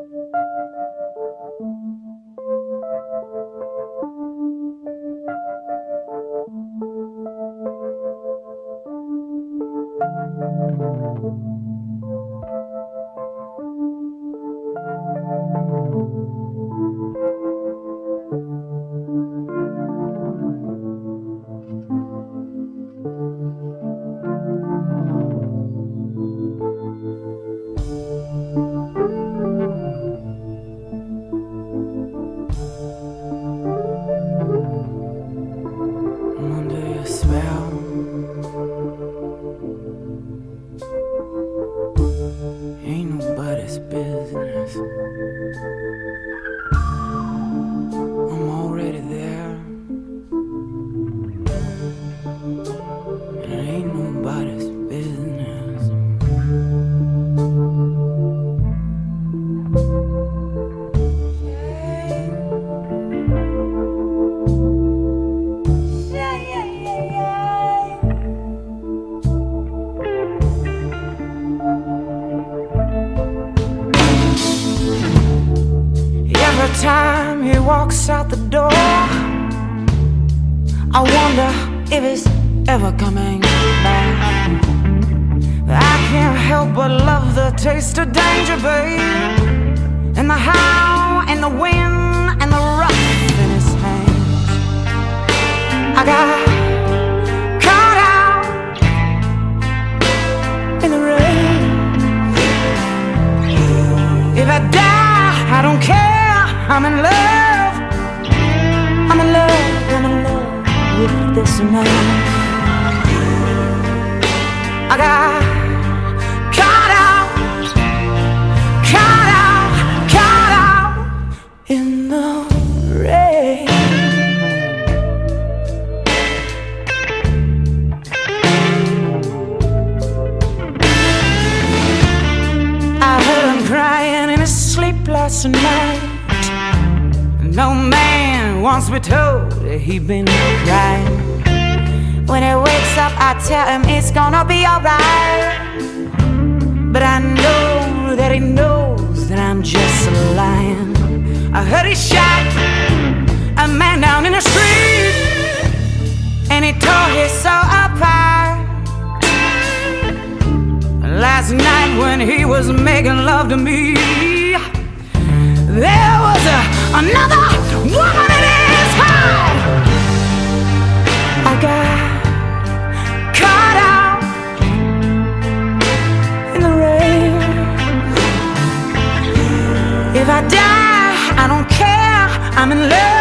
Ain't nobody's business. Out the door, I wonder if he's ever coming back. I can't help but love the taste of danger, babe. And the how, and the wind, and the rough in his hands. I got caught out in the rain. If I die, I don't care. I'm in love. This man. I got caught out, caught out, caught out in the rain. I heard him crying in his sleep last night. No man to be told that he been crying. When he wakes up, I tell him it's gonna be alright. But I know that he knows that I'm just a lying. I heard he shot a man down in the street, and he tore his soul apart. Last night when he was making love to me, there was a, another woman caught out in the rain. If I die, I don't care. I'm in love.